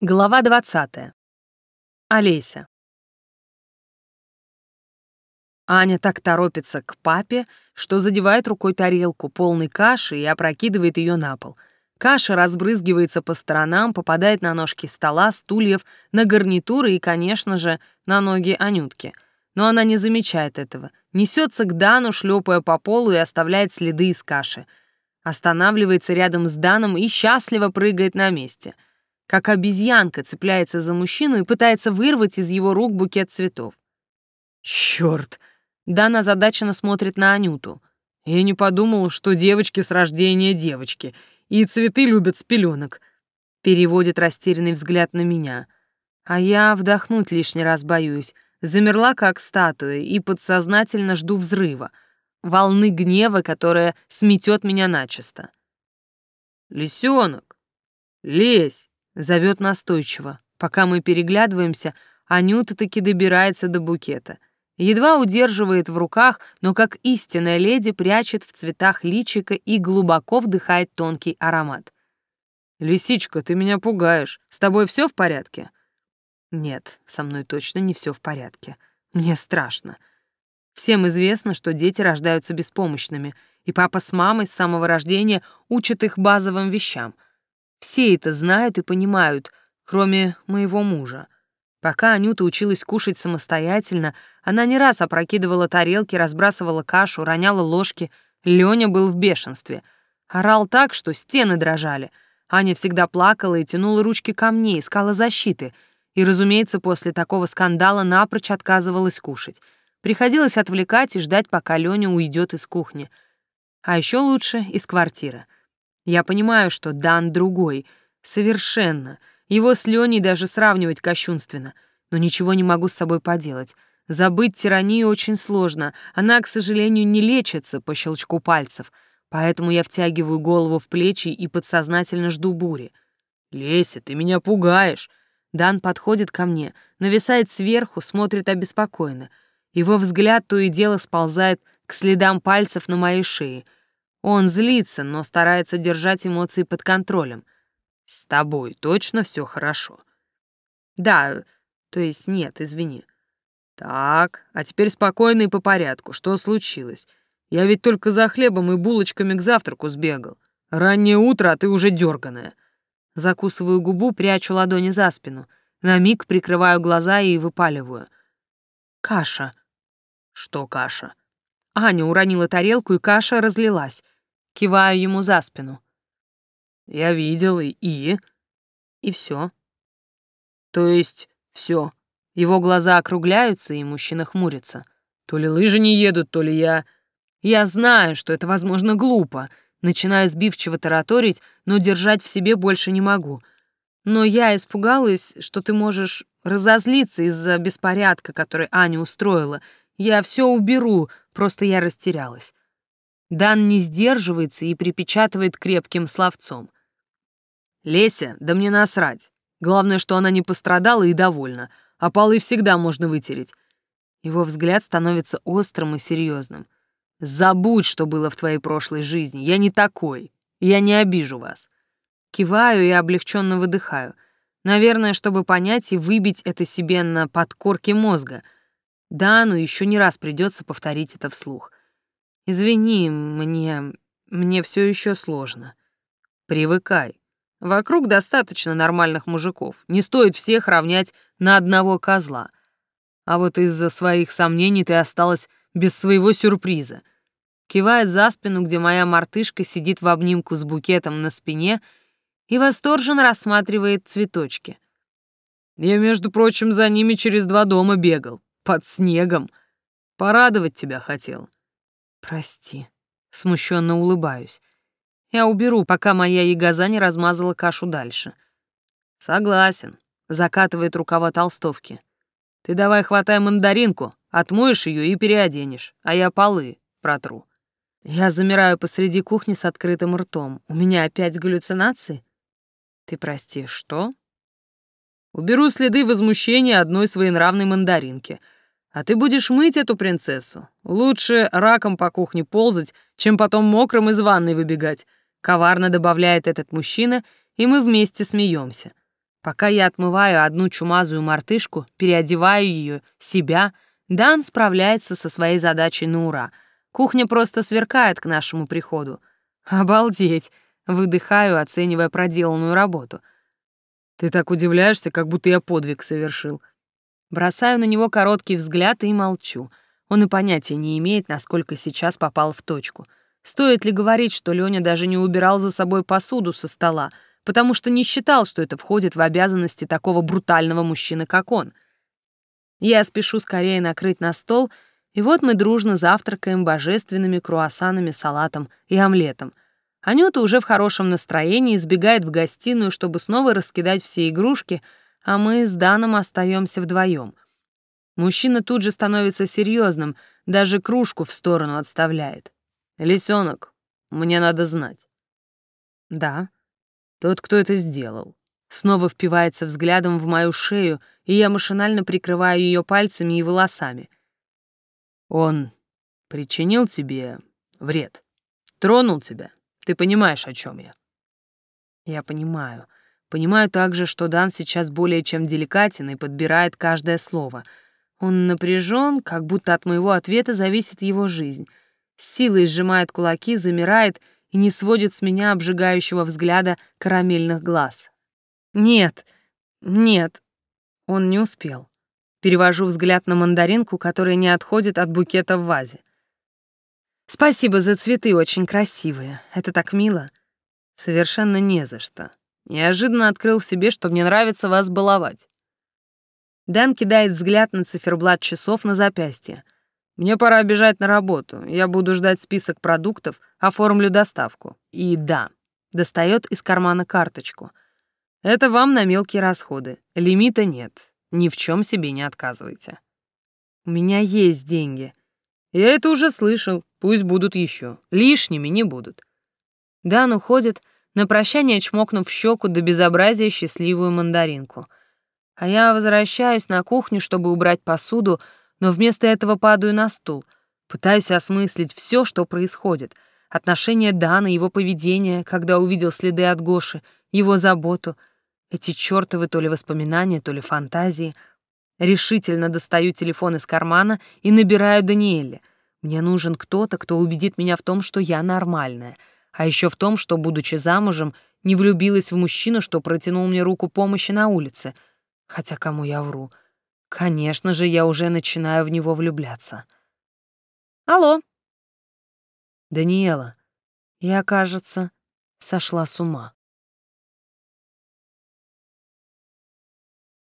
Глава 20. Олеся. Аня так торопится к папе, что задевает рукой тарелку полной каши и опрокидывает ее на пол. Каша разбрызгивается по сторонам, попадает на ножки стола, стульев, на гарнитуры и, конечно же, на ноги Анютки. Но она не замечает этого. Несется к Дану, шлепая по полу и оставляет следы из каши. Останавливается рядом с Даном и счастливо прыгает на месте — как обезьянка цепляется за мужчину и пытается вырвать из его рук букет цветов. Черт! Дана озадаченно смотрит на Анюту. Я не подумал, что девочки с рождения девочки, и цветы любят с пеленок. Переводит растерянный взгляд на меня. А я вдохнуть лишний раз боюсь. Замерла, как статуя, и подсознательно жду взрыва. Волны гнева, которая сметет меня начисто. «Лисенок, лезь!» Зовет настойчиво. Пока мы переглядываемся, Анюта таки добирается до букета. Едва удерживает в руках, но как истинная леди прячет в цветах личика и глубоко вдыхает тонкий аромат. «Лисичка, ты меня пугаешь. С тобой все в порядке?» «Нет, со мной точно не все в порядке. Мне страшно. Всем известно, что дети рождаются беспомощными, и папа с мамой с самого рождения учат их базовым вещам — все это знают и понимают, кроме моего мужа. Пока Анюта училась кушать самостоятельно, она не раз опрокидывала тарелки, разбрасывала кашу, роняла ложки. Лёня был в бешенстве. Орал так, что стены дрожали. Аня всегда плакала и тянула ручки ко мне, искала защиты. И, разумеется, после такого скандала напрочь отказывалась кушать. Приходилось отвлекать и ждать, пока Лёня уйдет из кухни. А еще лучше — из квартиры. Я понимаю, что Дан другой. Совершенно. Его с Леней даже сравнивать кощунственно. Но ничего не могу с собой поделать. Забыть тиранию очень сложно. Она, к сожалению, не лечится по щелчку пальцев. Поэтому я втягиваю голову в плечи и подсознательно жду бури. «Леся, ты меня пугаешь!» Дан подходит ко мне, нависает сверху, смотрит обеспокоенно. Его взгляд то и дело сползает к следам пальцев на моей шее — он злится, но старается держать эмоции под контролем. С тобой точно все хорошо? Да, то есть нет, извини. Так, а теперь спокойно и по порядку. Что случилось? Я ведь только за хлебом и булочками к завтраку сбегал. Раннее утро, а ты уже дерганая. Закусываю губу, прячу ладони за спину. На миг прикрываю глаза и выпаливаю. Каша. Что каша? Аня уронила тарелку, и каша разлилась. Киваю ему за спину. Я видел и... И, и все. То есть все. Его глаза округляются, и мужчина хмурится. То ли лыжи не едут, то ли я... Я знаю, что это, возможно, глупо. Начинаю сбивчиво тараторить, но держать в себе больше не могу. Но я испугалась, что ты можешь разозлиться из-за беспорядка, который Аня устроила, я все уберу, просто я растерялась. Дан не сдерживается и припечатывает крепким словцом. «Леся, да мне насрать. Главное, что она не пострадала и довольна, а полы всегда можно вытереть». Его взгляд становится острым и серьезным. «Забудь, что было в твоей прошлой жизни. Я не такой. Я не обижу вас». Киваю и облегченно выдыхаю. Наверное, чтобы понять и выбить это себе на подкорке мозга — да, но еще не раз придется повторить это вслух. Извини, мне... мне все еще сложно. Привыкай. Вокруг достаточно нормальных мужиков. Не стоит всех равнять на одного козла. А вот из-за своих сомнений ты осталась без своего сюрприза. Кивает за спину, где моя мартышка сидит в обнимку с букетом на спине и восторженно рассматривает цветочки. Я, между прочим, за ними через два дома бегал под снегом. Порадовать тебя хотел. Прости. Смущенно улыбаюсь. Я уберу, пока моя ягоза не размазала кашу дальше. Согласен. Закатывает рукава толстовки. Ты давай хватай мандаринку, отмоешь ее и переоденешь, а я полы протру. Я замираю посреди кухни с открытым ртом. У меня опять галлюцинации? Ты прости, что? Уберу следы возмущения одной своенравной мандаринки — а ты будешь мыть эту принцессу. Лучше раком по кухне ползать, чем потом мокрым из ванной выбегать. Коварно добавляет этот мужчина, и мы вместе смеемся. Пока я отмываю одну чумазую мартышку, переодеваю ее, себя, Дан справляется со своей задачей на ура. Кухня просто сверкает к нашему приходу. Обалдеть! Выдыхаю, оценивая проделанную работу. Ты так удивляешься, как будто я подвиг совершил. Бросаю на него короткий взгляд и молчу. Он и понятия не имеет, насколько сейчас попал в точку. Стоит ли говорить, что Лёня даже не убирал за собой посуду со стола, потому что не считал, что это входит в обязанности такого брутального мужчины, как он. Я спешу скорее накрыть на стол, и вот мы дружно завтракаем божественными круассанами, салатом и омлетом. Анюта уже в хорошем настроении сбегает в гостиную, чтобы снова раскидать все игрушки, а мы с Даном остаемся вдвоем. Мужчина тут же становится серьезным, даже кружку в сторону отставляет. «Лисенок, мне надо знать». «Да». «Тот, кто это сделал». Снова впивается взглядом в мою шею, и я машинально прикрываю ее пальцами и волосами. «Он причинил тебе вред? Тронул тебя? Ты понимаешь, о чем я?» «Я понимаю. Понимаю также, что Дан сейчас более чем деликатен и подбирает каждое слово. Он напряжен, как будто от моего ответа зависит его жизнь. С силой сжимает кулаки, замирает и не сводит с меня обжигающего взгляда карамельных глаз. «Нет, нет». Он не успел. Перевожу взгляд на мандаринку, которая не отходит от букета в вазе. «Спасибо за цветы, очень красивые. Это так мило». «Совершенно не за что. Неожиданно открыл в себе, что мне нравится вас баловать. Дэн кидает взгляд на циферблат часов на запястье. Мне пора бежать на работу. Я буду ждать список продуктов, оформлю доставку. И да, достает из кармана карточку. Это вам на мелкие расходы. Лимита нет. Ни в чем себе не отказывайте. У меня есть деньги. Я это уже слышал. Пусть будут еще. Лишними не будут. Дан уходит, на прощание чмокнув в щеку до безобразия счастливую мандаринку. А я возвращаюсь на кухню, чтобы убрать посуду, но вместо этого падаю на стул. Пытаюсь осмыслить все, что происходит. Отношение Дана, его поведение, когда увидел следы от Гоши, его заботу. Эти чертовы то ли воспоминания, то ли фантазии. Решительно достаю телефон из кармана и набираю Даниэля. Мне нужен кто-то, кто убедит меня в том, что я нормальная — а еще в том, что, будучи замужем, не влюбилась в мужчину, что протянул мне руку помощи на улице. Хотя кому я вру? Конечно же, я уже начинаю в него влюбляться. Алло. Даниэла, я, кажется, сошла с ума.